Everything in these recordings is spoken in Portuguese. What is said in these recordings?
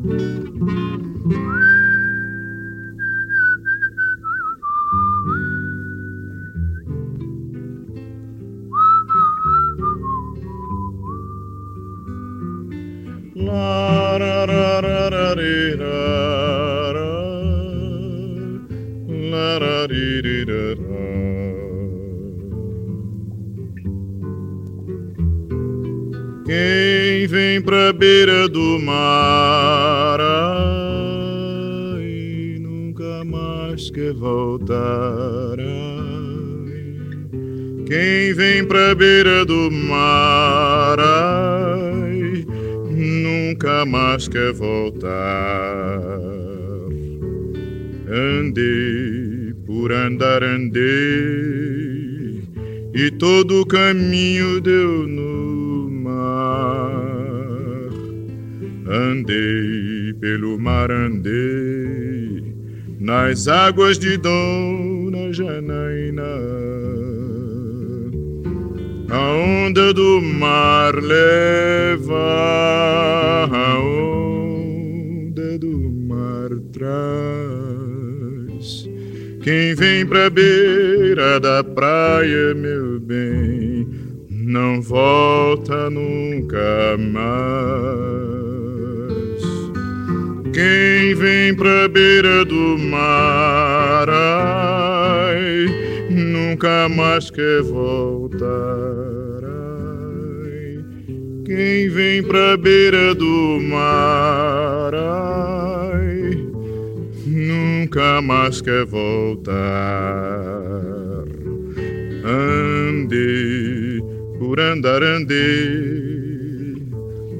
Quem quer voltar. Andei por andar, andei, e todo o caminho deu no mar. Andei pelo mar, andei nas águas de Dona Janaína. A onda do mar leva, vem pra beira da praia, meu bem, não volta nunca mais. Quem vem pra beira do mar, ai, nunca mais quer voltar. Ai. Quem vem pra beira do mar, ai, nunca mais quer voltar. Andei por andar, andei,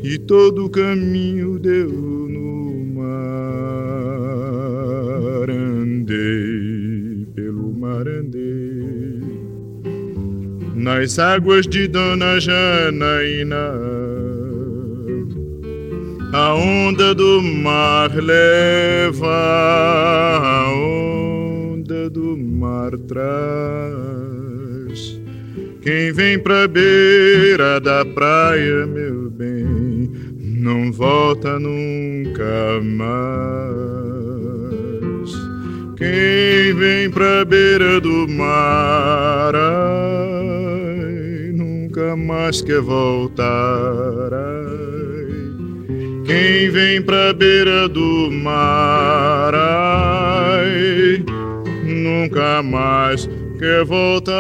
e todo o caminho deu no mar. Andei pelo mar, andei nas águas de Dona Janaína. A onda do mar leva, a onda do mar traz. Quem vem pra beira da praia, meu bem, não volta nunca mais. Quem vem pra beira do mar, ai, nunca mais quer voltar. Ai. Quem vem pra beira do mar, ai, nunca mais quer voltar.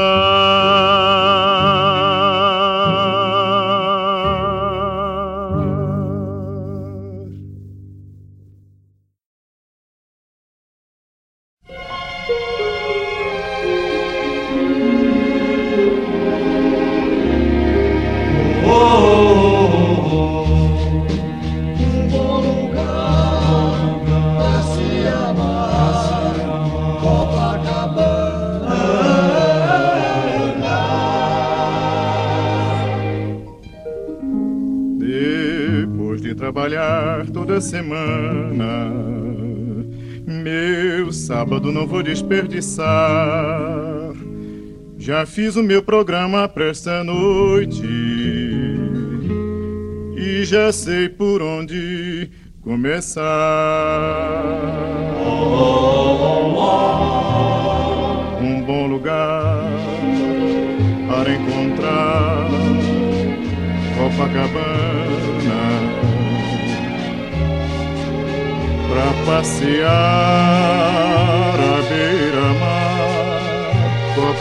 Vou desperdiçar. Já fiz o meu programa pra esta noite e já sei por onde começar. Um bom lugar para encontrar Copacabana pra passear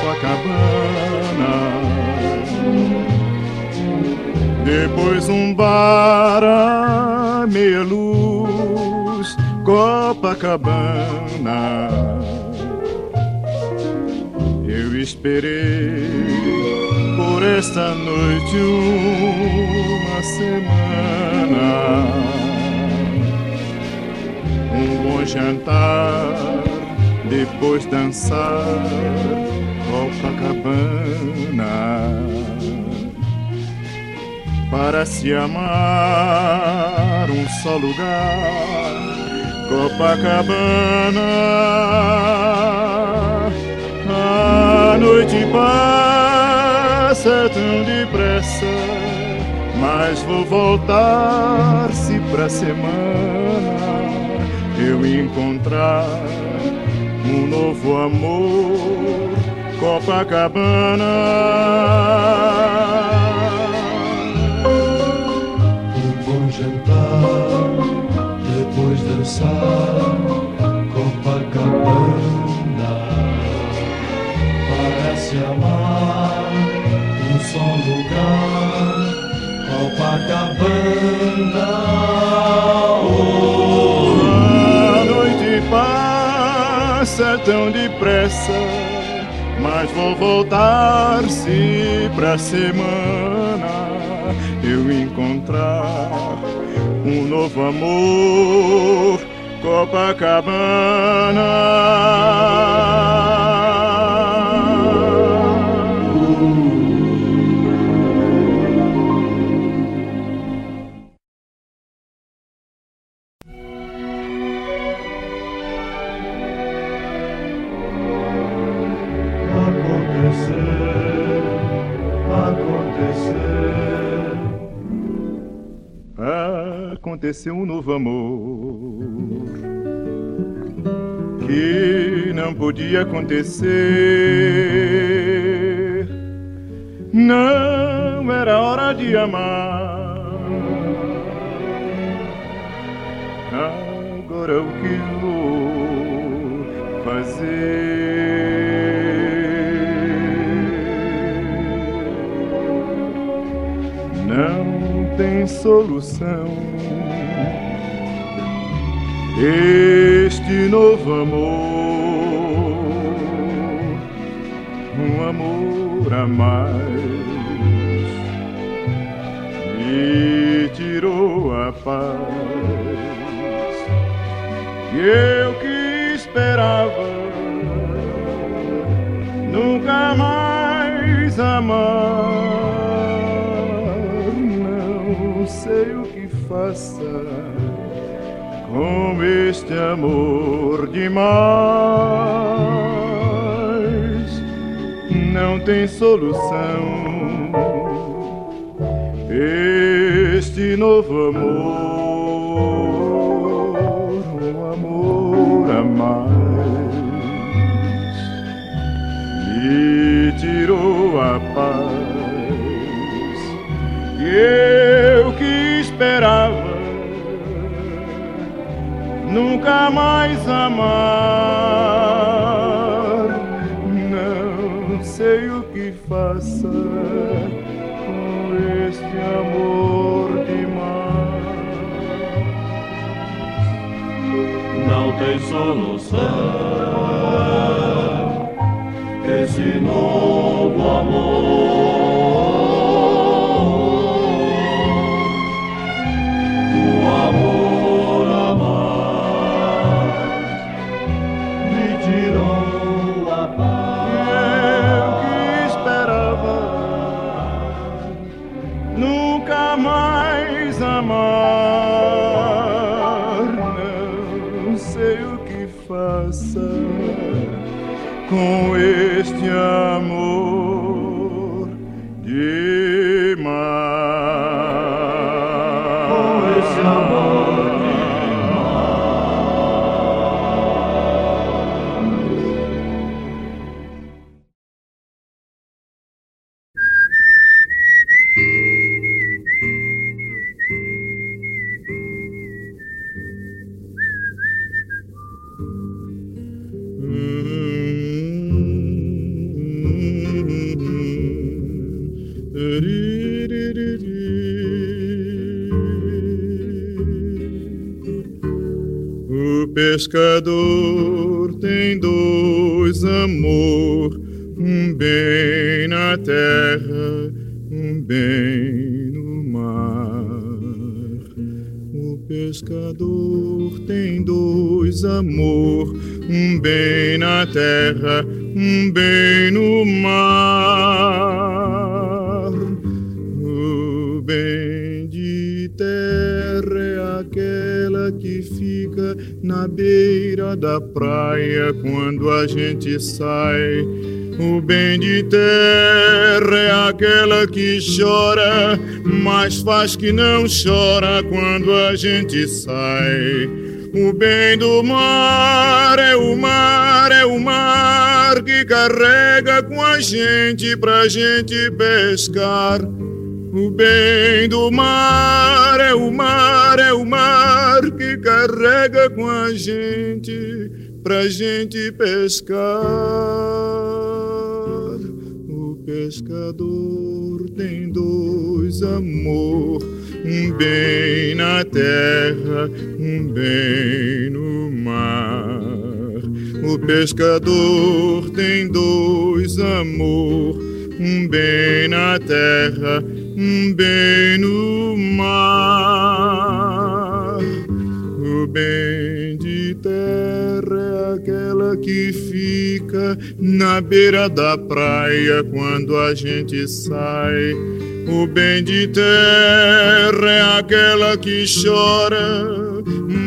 Copacabana depois um bar meia luz Copacabana eu esperei por esta noite uma semana. Um bom jantar, depois dançar Copacabana. Para se amar, um só lugar, Copacabana. A noite passa tão depressa mas vou voltar se pra semana eu encontrar um novo amor, Copacabana. Um bom jantar, depois dançar, Copacabana. Parece amar um só lugar, Copacabana. Oh. A noite passa tão depressa, mas vou voltar se pra semana eu encontrar um novo amor, Copacabana. Aconteceu um novo amor que não podia acontecer. Não era hora de amar. Solução. Este novo amor, um amor a mais, me tirou a paz que demais. Não tem solução. Este novo amor, um amor a mais, me tirou a paz que eu que esperava nunca mais amar. Não sei o que faça com este amor demais. não tem solução. Esse novo amor, com pescador tem dois amor, um bem na terra, um bem no mar. O pescador tem dois amor, um bem na terra, gente sai O bem de terra é aquela que chora, mas faz que não chora quando a gente sai. O bem do mar é o mar, é o mar que carrega com a gente pra gente pescar. O bem do mar é o mar, é o mar que carrega com a gente pra gente pescar. O pescador tem dois amor, um bem na terra, um bem no mar. O pescador tem dois amor, um bem na terra, um bem no mar. O bem que fica na beira da praia quando a gente sai. O bem de terra é aquela que chora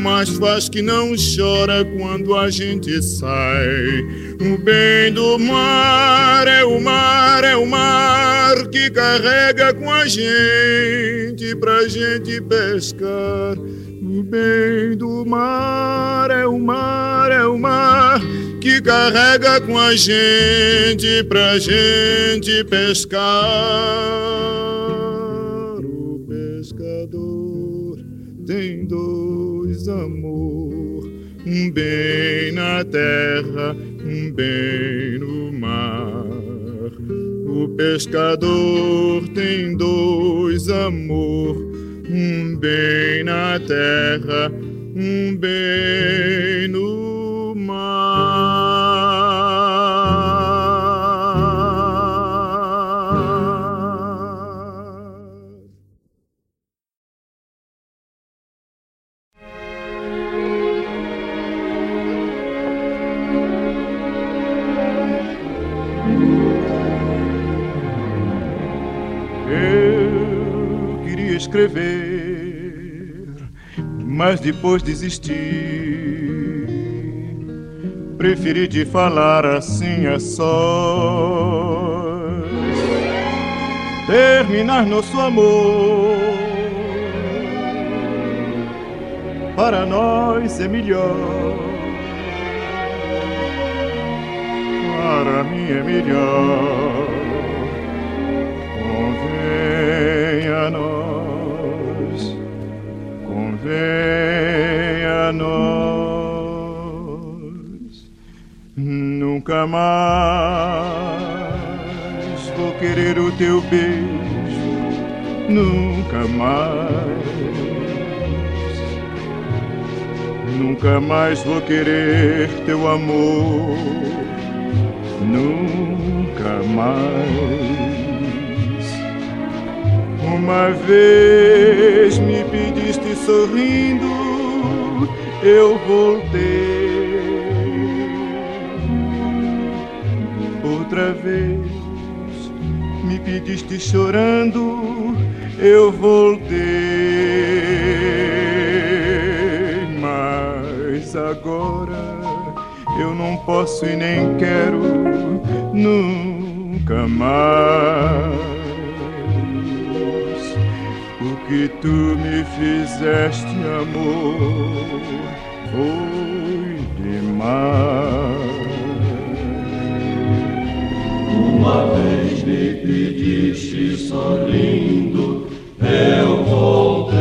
mas faz que não chora quando a gente sai. O bem do mar é o mar, é o mar que carrega com a gente pra gente pescar. O bem do mar é o mar, é o mar que carrega com a gente pra gente pescar. O pescador tem dois amor, um bem na terra, um bem no mar. O pescador tem dois amor, um bem na terra, um bem no mar. Eu queria escrever, mas depois desisti. Preferi de falar assim a sós. Terminar nosso amor. Para nós é melhor. Para mim é melhor. Convém a nós, convém a nós. Nunca mais vou querer o teu beijo, nunca mais. Nunca mais vou querer teu amor, nunca mais. Uma vez me pediste sorrindo, eu voltei. Outra vez me pediste chorando, eu voltei. Mas agora eu não posso e nem quero nunca mais. Que tu me fizeste, amor, foi demais. Uma vez me pediste sorrindo, eu voltei.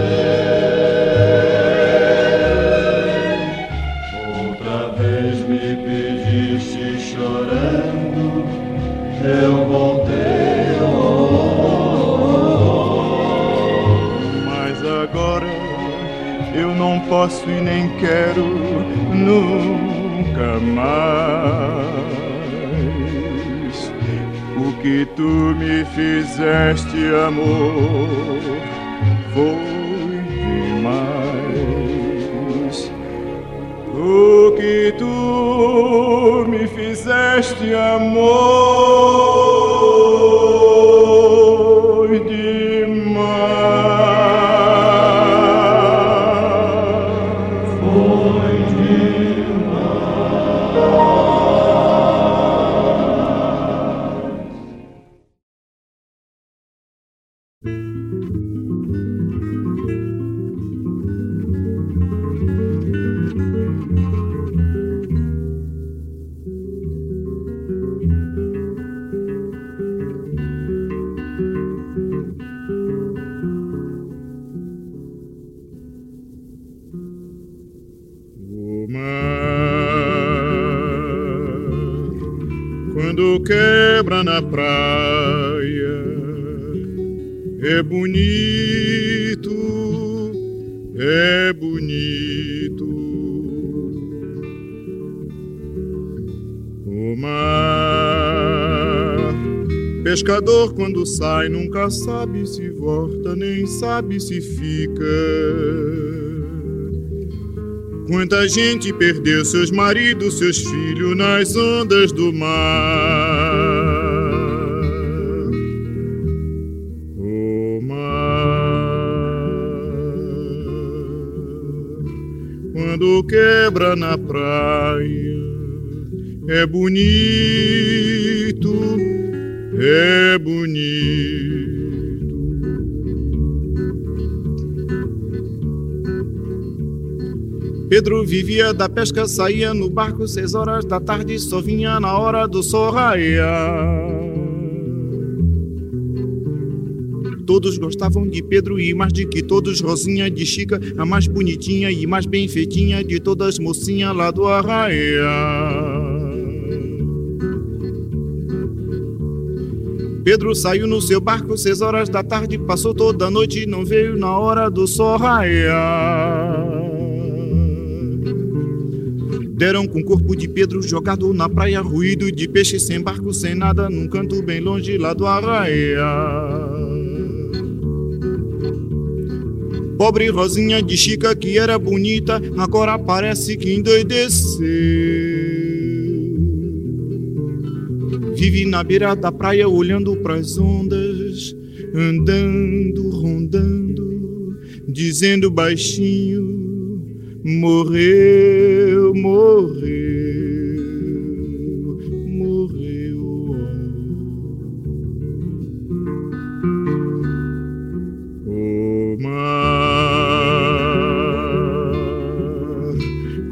Outra vez me pediste chorando, eu voltei. Eu não posso e nem quero nunca mais. O que tu me fizeste, amor, foi demais. O que tu me fizeste, amor, nunca sabe se volta, nem sabe se fica. Quanta gente perdeu seus maridos, seus filhos nas ondas do mar. O mar, quando quebra na praia, é bonito, é bonito. Pedro vivia da pesca, saía no barco seis horas da tarde, só vinha na hora do sol raiar. Todos gostavam de Pedro e mais de que todos Rosinha de Chica, a mais bonitinha e mais bem feitinha de todas mocinha lá do arraia. Pedro saiu no seu barco seis horas da tarde, passou toda a noite e não veio na hora do sol raiar. Deram com o corpo de Pedro jogado na praia, ruído de peixe sem barco, sem nada, num canto bem longe lá do arraia. Pobre Rosinha de Chica, que era bonita, agora parece que endoideceu. Vive na beira da praia olhando pras ondas, andando, rondando, dizendo baixinho morreu, morreu.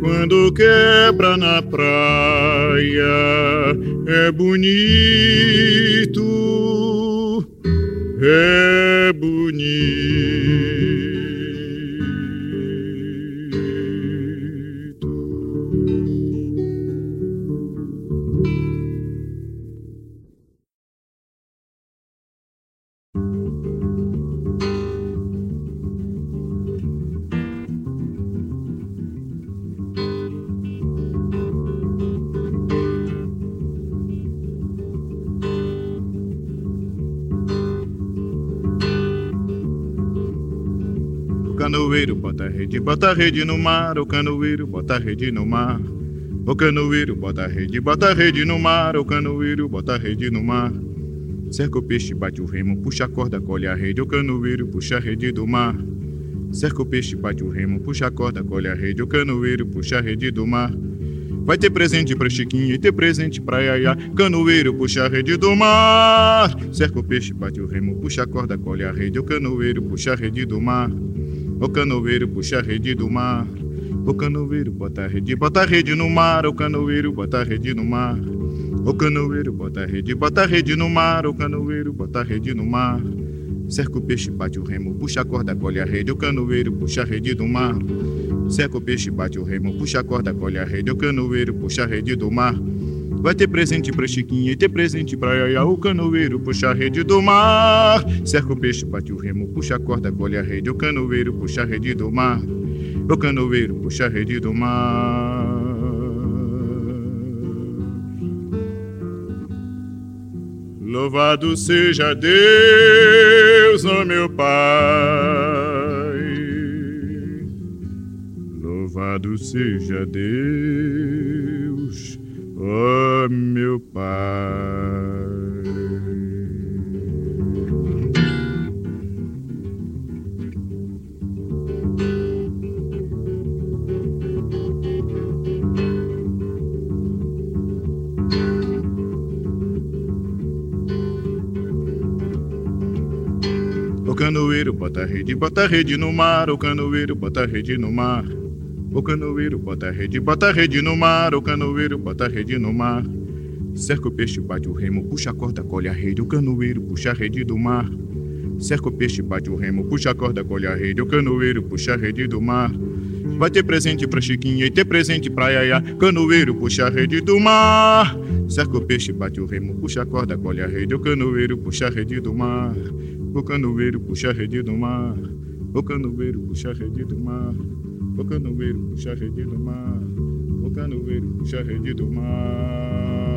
Quando quebra na praia, é bonito, é bonito. Rede, bota a rede no mar, o canoeiro bota a rede no mar. O canoeiro bota a rede, bota a rede no mar, o canoeiro bota a rede no mar. Cerca o peixe, bate o remo, puxa a corda, colhe a rede, o canoeiro puxa a rede do mar. Cerca o peixe, bate o remo, puxa a corda, colhe a rede, o canoeiro puxa a rede do mar. Vai ter presente pra Chiquinha e ter presente pra Yaya. Canoeiro puxa a rede do mar. Cerca o peixe, bate o remo, puxa a corda, colhe a rede. O canoeiro puxa a rede do mar. O canoeiro puxa a rede do mar. O canoeiro bota a rede, bota a rede no mar. O canoeiro bota a rede no mar. O canoeiro bota a rede, bota a rede no mar. O canoeiro bota a rede no mar. Cerca o peixe, bate o remo, puxa a corda, colhe a rede. O canoeiro puxa a rede do mar. Cerca o peixe, bate o remo, puxa a corda, colhe a rede. O canoeiro puxa a rede do mar. Vai ter presente pra Chiquinha e ter presente pra Yaya, o canoeiro puxa a rede do mar. Cerca o peixe, bate o remo, puxa a corda, colhe a rede, o canoeiro puxa a rede do mar. O canoeiro puxa a rede do mar. Louvado seja Deus, ó oh meu Pai. Louvado seja Deus oh meu Pai. O canoeiro bota rede, bota rede no mar, o canoeiro bota rede no mar. O canoeiro bota a rede, bota a rede no mar. O canoeiro bota a rede no mar. Cerca o peixe, bate o remo, puxa a corda, colhe a rede. O canoeiro puxa a rede do mar. Cerca o peixe, bate o remo, puxa a corda, colhe a rede. O canoeiro puxa a rede do mar. Vai ter presente pra Chiquinha e ter presente pra Yaya. Canoeiro puxa a rede do mar. Cerca o peixe, bate o remo, puxa a corda, colhe a rede. O canoeiro puxa a rede do mar. O canoeiro puxa a rede do mar. O canoeiro puxa a rede do mar. O canoeiro puxa a rede do mar. O canoeiro puxa a rede do mar.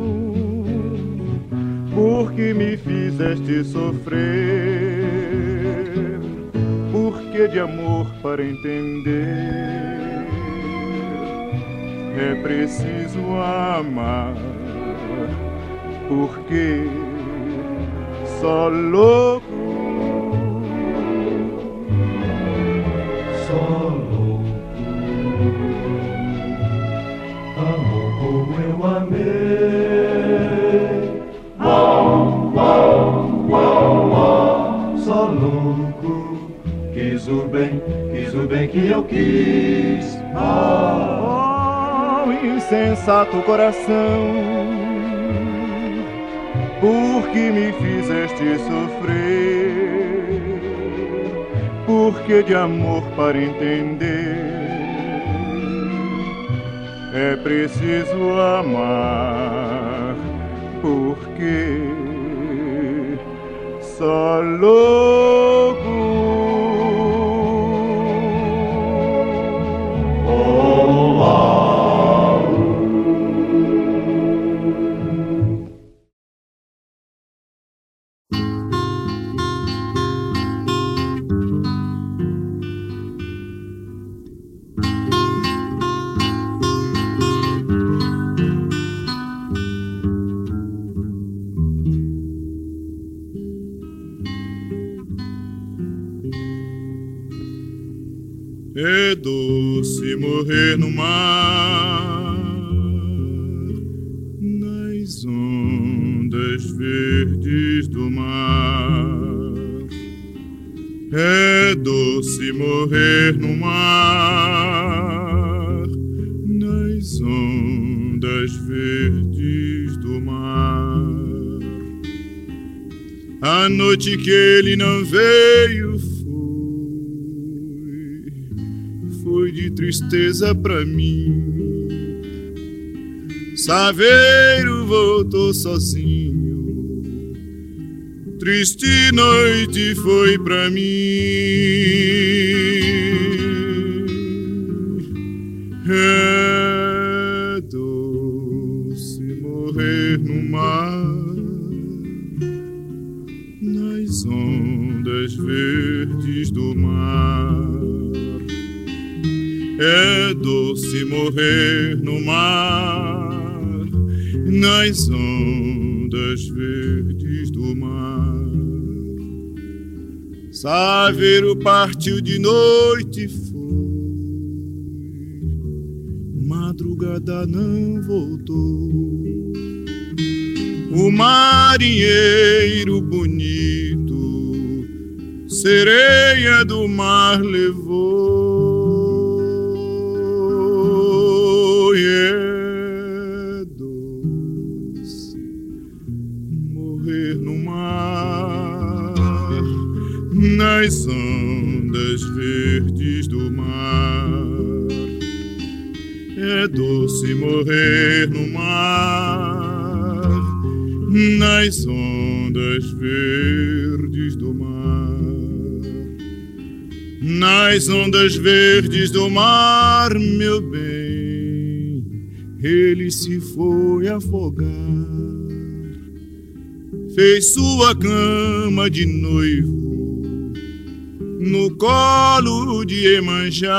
porque me fizeste sofrer, porque de amor para entender? É preciso amar, porque só louco o bem, quis o bem que eu quis. Oh, insensato coração, porque me fizeste sofrer, porque de amor para entender? É preciso amar, porque só louco pra mim. Saveiro voltou sozinho, triste noite foi pra mim. É doce morrer no mar, nas ondas verdes do mar. É doce morrer no mar, nas ondas verdes do mar. Saveiro partiu de noite foi, madrugada não voltou. O marinheiro bonito, sereia do mar levou. Nas ondas verdes do mar é doce morrer no mar, nas ondas verdes do mar. Nas ondas verdes do mar, meu bem, ele se foi afogar. Fez sua cama de noivo no colo de Emanjá.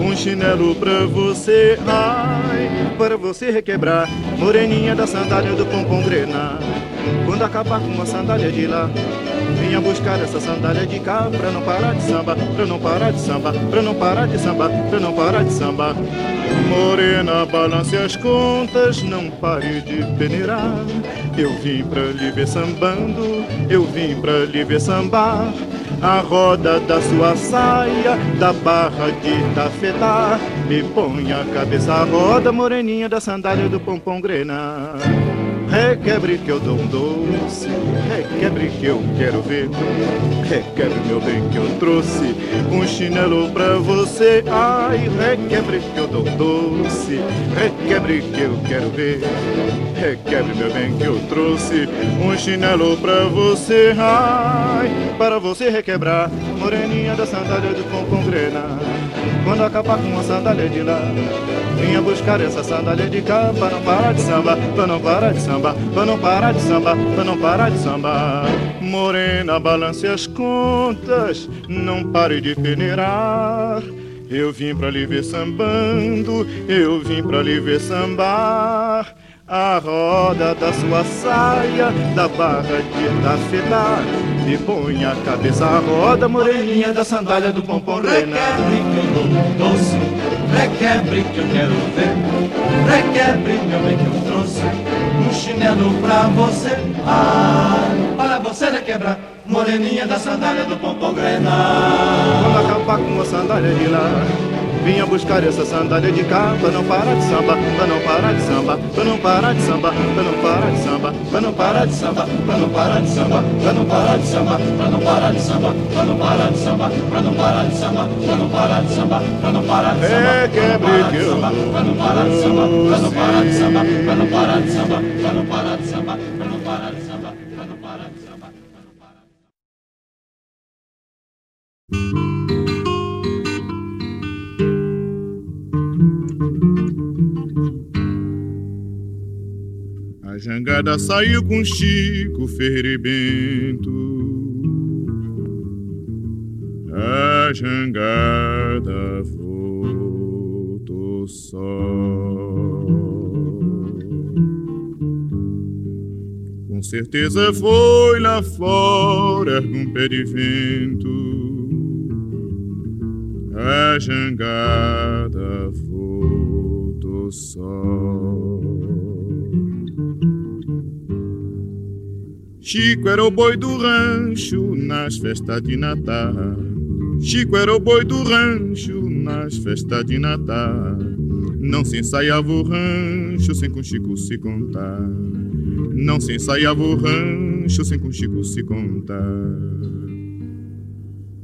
Um chinelo pra você. Ai, para você requebrar, moreninha da sandália do pompom grenar. Quando acabar com a sandália de lá, Vinha buscar essa sandália de cá pra não parar de samba, pra não parar de samba, pra não parar de samba, pra não parar de samba. Morena, balance as contas, não pare de peneirar. Eu vim pra lhe ver sambando, eu vim pra lhe ver sambar. A roda da sua saia, da barra de tafetá. Me põe a cabeça à roda, moreninha da sandália do pompom grenar. Requebre que eu dou um doce, requebre que eu quero ver. Requebre, meu bem, que eu trouxe um chinelo pra você. Ai, requebre que eu dou um doce, requebre que eu quero ver. Requebre, meu bem, que eu trouxe um chinelo pra você. Ai, para você requebrar, moreninha da sandália do pompom grena. Quando acabar com a sandália de lá, vinha buscar essa sandália de cá pra não parar de samba, pra não parar de samba, pra não parar de samba, pra não parar de samba. Morena, balance as contas, não pare de peneirar. Eu vim pra lhe ver sambando, eu vim pra lhe ver sambar. A roda da sua saia, da barra de tafetá Me põe a cabeça à roda, moreninha da sandália do pompom. Requebre que eu dou doce, requebre que eu quero ver. Requebre, meu bem, que eu trouxe um chinelo pra você. Ah, para você requebrar, moreninha da sandália do pompom. Grena Quando acabar com a sandália de lá Vinha buscar essa sandália de cá Pra não parar de samba, pra não parar de samba Pra não parar de samba, pra não parar de samba Pra não parar de samba, pra não parar de samba Pra não parar de samba, Pra não parar de samba, pra não parar de samba Pra não parar de samba, pra não parar de samba Pra não parar de samba, É quebre que eu pra não parar de samba Pra não parar de samba, pra não parar de samba Pra não parar de samba, pra não parar de samba jangada saiu com Chico Ferreira e Bento. A jangada voltou só. Com certeza foi lá fora com pé de vento. A jangada voltou só. Chico era o boi do rancho nas festas de Natal. Chico era o boi do rancho nas festas de Natal. Não se ensaiava o rancho sem com Chico se contar. Não se ensaiava o rancho sem com Chico se contar.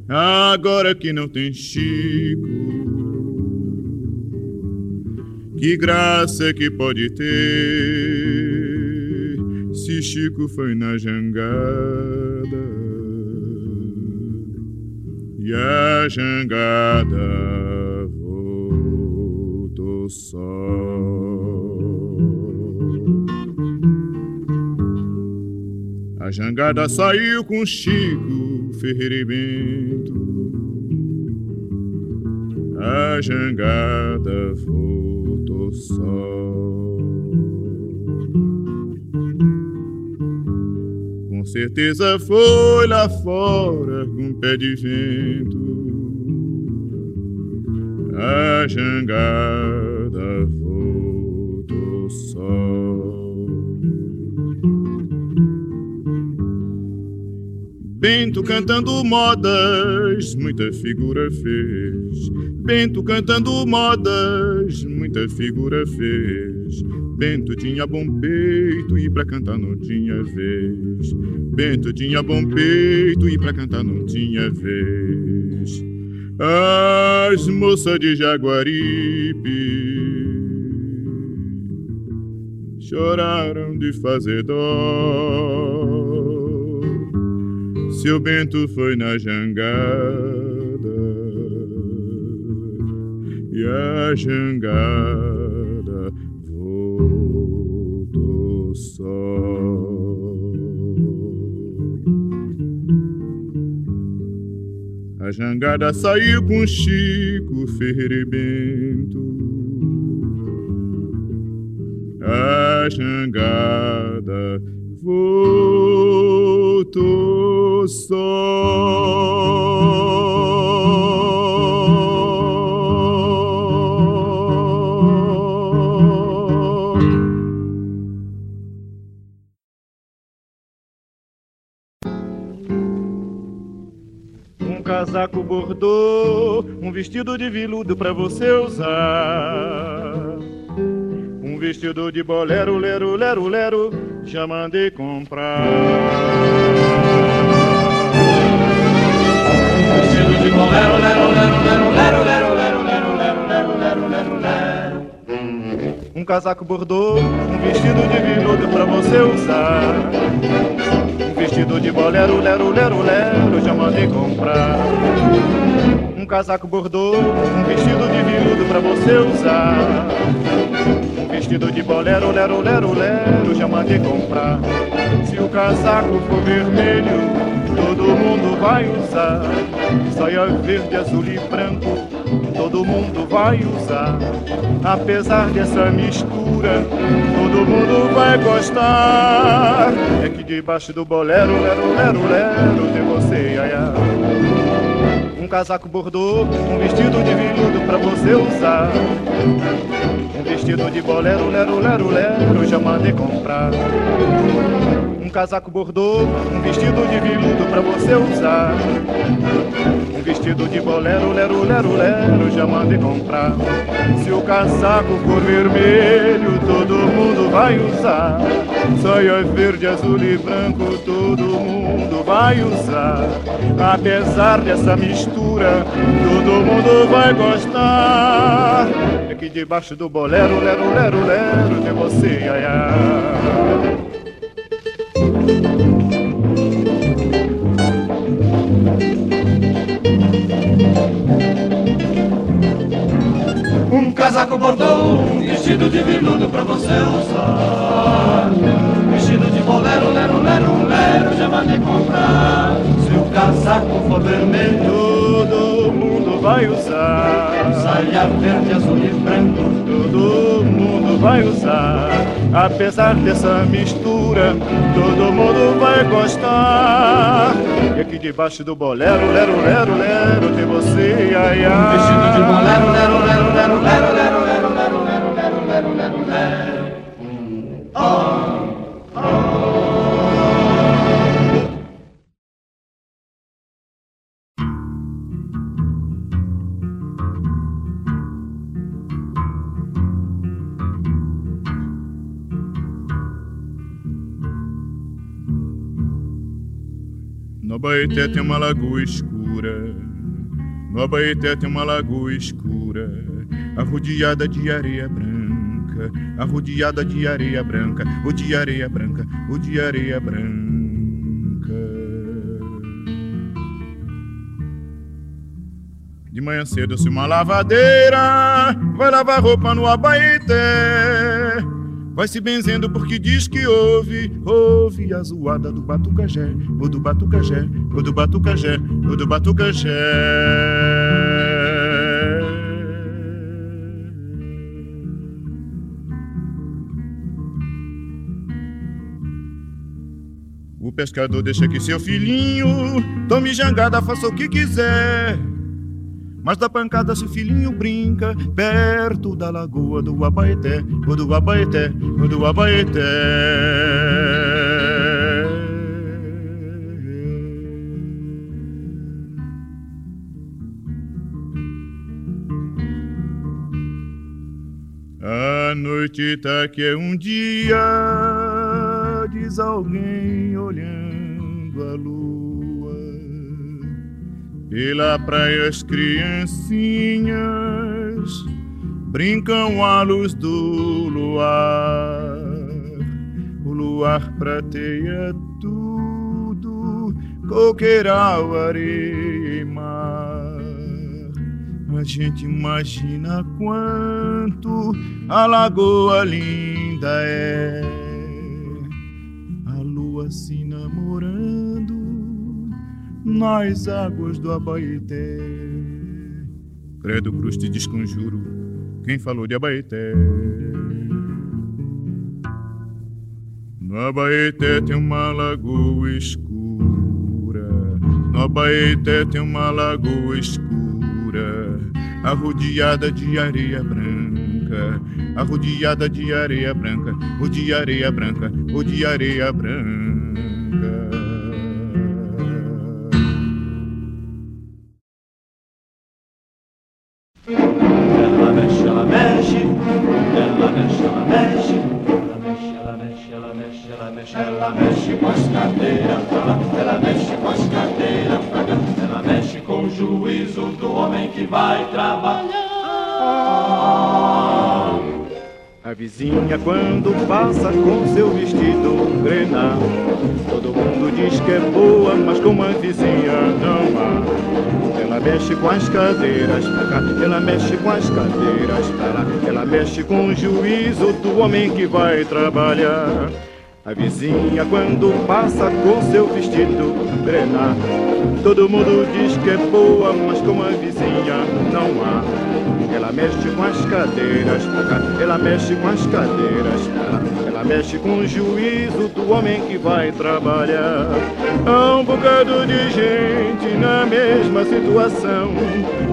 Agora que não tem Chico, que graça que pode ter? Se Chico foi na jangada e a jangada voltou só. A jangada saiu com Chico Ferreira. A jangada voltou só. Certeza foi lá fora com pé de vento. A jangada voltou só. Bento cantando modas, muita figura fez. Bento cantando modas, muita figura fez. Bento tinha bom peito e pra cantar não tinha vez. Bento tinha bom peito e pra cantar não tinha vez. As moças de Jaguaribe choraram de fazer dó. Seu Bento foi na jangada e a jangada jangada saiu com Chico Ferreira e Bento. A jangada voltou só. acordou um vestido de viludo para você usar. Um vestido de bolero, lero, lero, lero, já mandei comprar. Um vestido de bolero, lero, lero, lero, lero, lero. lero lero lero lero lero lero lero. Um casaco bordô, um vestido de viludo pra você usar vestido de bolero, lero, lero, lero, já mandei comprar. Um casaco bordô, um vestido de viludo pra você usar. Um vestido de bolero, lero, lero, lero, já mandei comprar. Se o casaco for vermelho, todo mundo vai usar. Saia verde, azul e branco, todo mundo vai usar. Apesar dessa mistura, todo mundo vai gostar. É que debaixo do bolero, lero, lero, lero, tem você, iaia. Um casaco bordô, um vestido de viludo pra você usar. Um vestido de bolero, lero, lero, lero, já mandei comprar um casaco bordô, um vestido de viludo pra você usar. Um vestido de bolero, lero, lero, lero, já mandei comprar. Se o casaco for vermelho, todo mundo vai usar. Saia verde, azul e branco, todo mundo vai usar. Apesar dessa mistura, todo mundo vai gostar. É que debaixo do bolero, lero, lero, lero, tem você, ai, ai. Casaco bordou, um vestido de viludo pra você usar. Vestido de bolero, lero, lero, lero, já mandei comprar. Se o casaco for vermelho, todo mundo vai usar. Saia verde, azul e branco, todo mundo vai usar. Apesar dessa mistura, todo mundo vai gostar. E aqui debaixo do bolero, lero, lero, lero, tem você, ai, ai. Vestido de bolero, lero, lero, lero, lero, lero. Abaeté tem uma lagoa escura. No Abaeté tem uma lagoa escura, arrodeada de areia branca, arrodeada de areia branca, o de areia branca, o de areia branca. De manhã cedo, se uma lavadeira vai lavar roupa no Abaeté. Vai se benzendo porque diz que ouve, ouve a zoada do batucajé, o do batucajé, o do batucajé, o do batucajé. O pescador deixa que seu filhinho tome jangada, faça o que quiser. Mas da pancada se filhinho brinca perto da lagoa do Abaeté, o do Abaeté, o do Abaeté. A noite tá que é um dia, diz alguém olhando a lua. Pela praia as criancinhas brincam à luz do luar. O luar prateia tudo, coqueiral, areia e mar. A gente imagina quanto a lagoa linda é. A lua se nas águas do Abaeté. Credo, cruz, te desconjuro, quem falou de Abaeté? No Abaeté tem uma lagoa escura, no Abaeté tem uma lagoa escura, arrodeada de areia branca, arrodeada de areia branca, o de areia branca, o de areia branca. que vai trabalhar. A vizinha quando passa com seu vestido grená Todo mundo diz que é boa, mas como a vizinha não há Ela mexe com as cadeiras pra cá, ela mexe com as cadeiras pra lá Ela mexe com o juízo do homem que vai trabalhar a vizinha quando passa com seu vestido grená Todo mundo diz que é boa, mas como a vizinha não há. Ela mexe com as cadeiras ela mexe com as cadeiras. Ela mexe com o juízo do homem que vai trabalhar. Há um bocado de gente na mesma situação.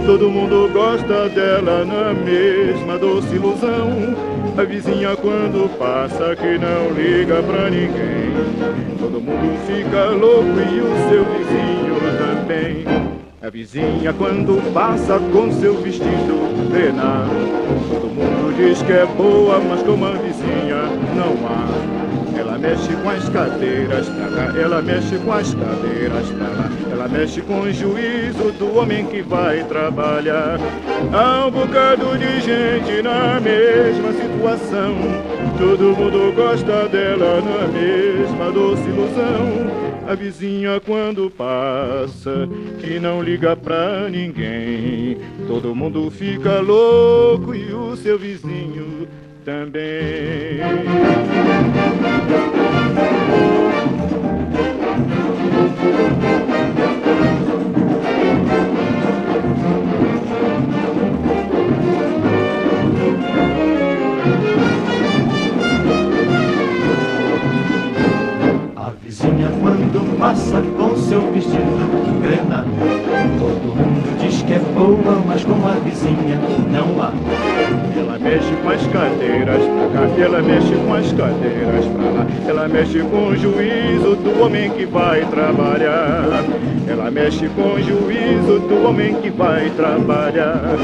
Todo mundo gosta dela na mesma doce ilusão a vizinha quando passa que não liga pra ninguém. Todo mundo fica louco e o seu vizinho também. A vizinha quando passa com seu vestido treinado Todo mundo diz que é boa, mas como a vizinha não há ela mexe com as cadeiras pra ela mexe com as cadeiras pra lá. Ela mexe com o juízo do homem que vai trabalhar. Há um bocado de gente na mesma situação. Todo mundo gosta dela na mesma doce ilusão. A vizinha quando passa, que não liga pra ninguém. Todo mundo fica louco e o seu vizinho também. Thank you. Com seu vestido granado. Todo mundo diz que é boa, mas com a vizinha não há. Ela mexe com as cadeiras pra cá, ela mexe com as cadeiras pra lá. Ela mexe com o juízo do homem que vai trabalhar. Ela mexe com o juízo do homem que vai trabalhar.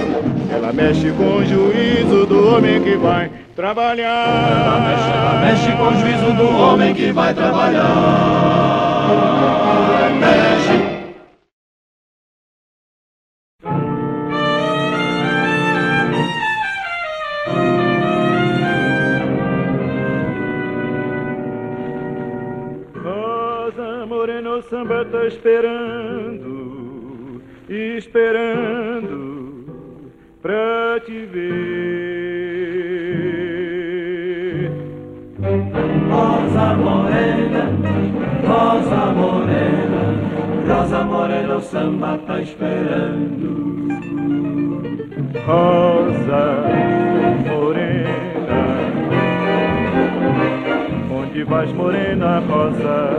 Ela mexe com o juízo do homem que vai trabalhar. Ela mexe, mexe com o juízo do homem que vai trabalhar. Mexe. Rosa Moreno samba tá esperando, esperando pra te ver. Rosa morena, rosa morena, rosa morena, o samba tá esperando. Rosa Morena, onde vais morena rosa?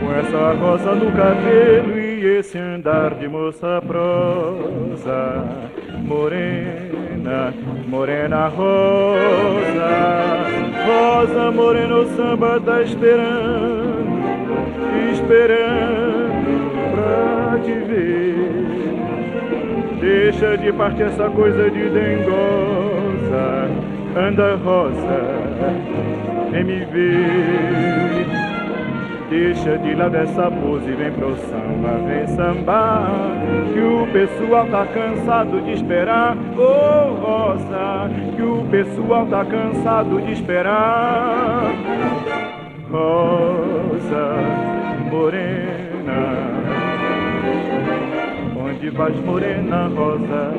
Com essa rosa no cabelo e esse andar de moça prosa, morena, morena rosa, rosa morena o samba tá esperando, esperando pra te ver. Deixa de parte essa coisa de dengosa, anda rosa, vem me ver. Deixa de lado essa pose, vem pro samba, vem sambar. Que o pessoal tá cansado de esperar, oh rosa. Que o pessoal tá cansado de esperar. Rosa morena, onde vais morena rosa?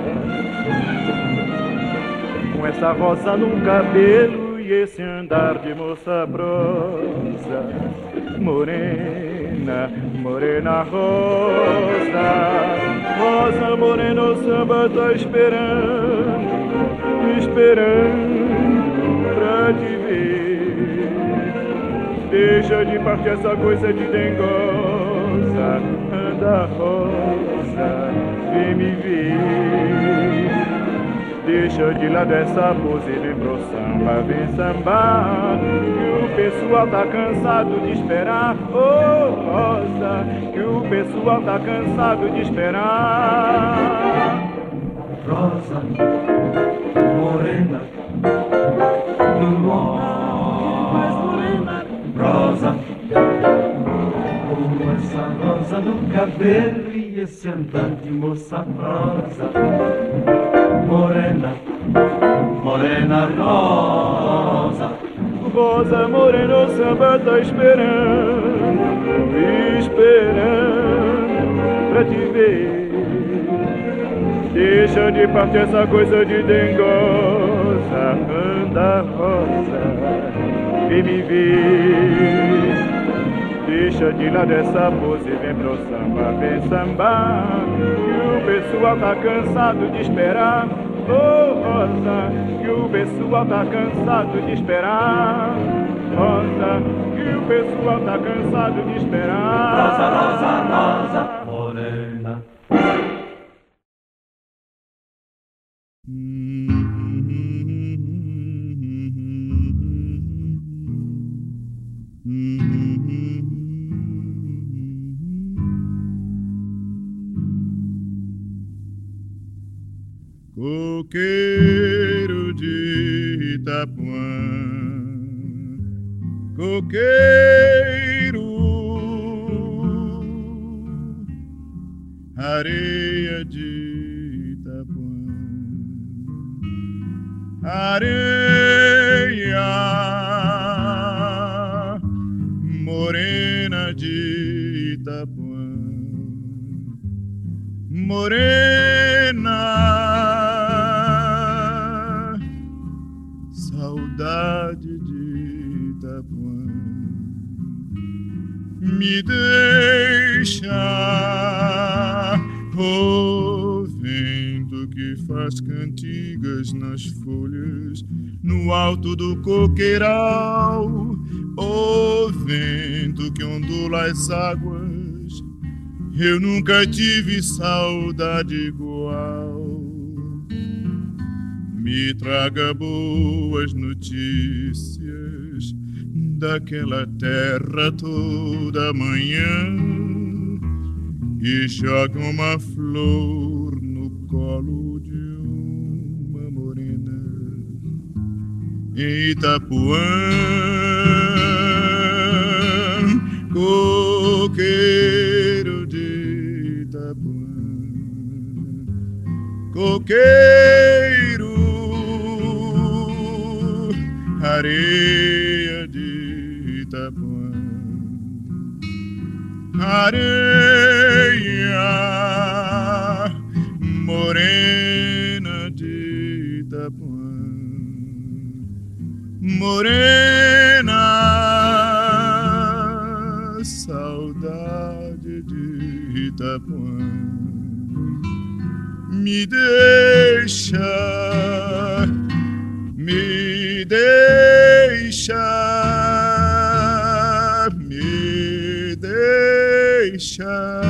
Com essa rosa no cabelo e esse andar de moça prosa morena, morena rosa, rosa morena o samba tá esperando, esperando pra te ver. Deixa de parte essa coisa de dengosa, anda rosa, vem me ver. Deixa de lado essa pose, vem pro samba, vem sambar. Que o pessoal tá cansado de esperar, oh rosa. Que o pessoal tá cansado de esperar. Rosa, morena, no Rosa, com essa rosa no cabelo e esse andar de moça rosa. Morena, morena rosa, Rosa morena, o samba tá esperando, esperando pra te ver. Deixa de parte essa coisa de dengosa, anda rosa, vem me ver. Deixa de lado essa pose, vem pro samba, vem sambar. Que o pessoal tá cansado de esperar. Oh, Rosa, que o pessoal tá cansado de esperar. Rosa, que o pessoal tá cansado de esperar. rosa, rosa, rosa, Itapuã, coqueiro, areia de Itapuã, areia cantigas nas folhas no alto do coqueiral. O vento que ondula as águas, eu nunca tive saudade igual. Me traga boas notícias daquela terra toda manhã e jogue uma flor no colo em Itapuã. Coqueiro de Itapuã, coqueiro, areia de Itapuã, areia morena, saudade de Itapuã, me deixa, me deixa, me deixa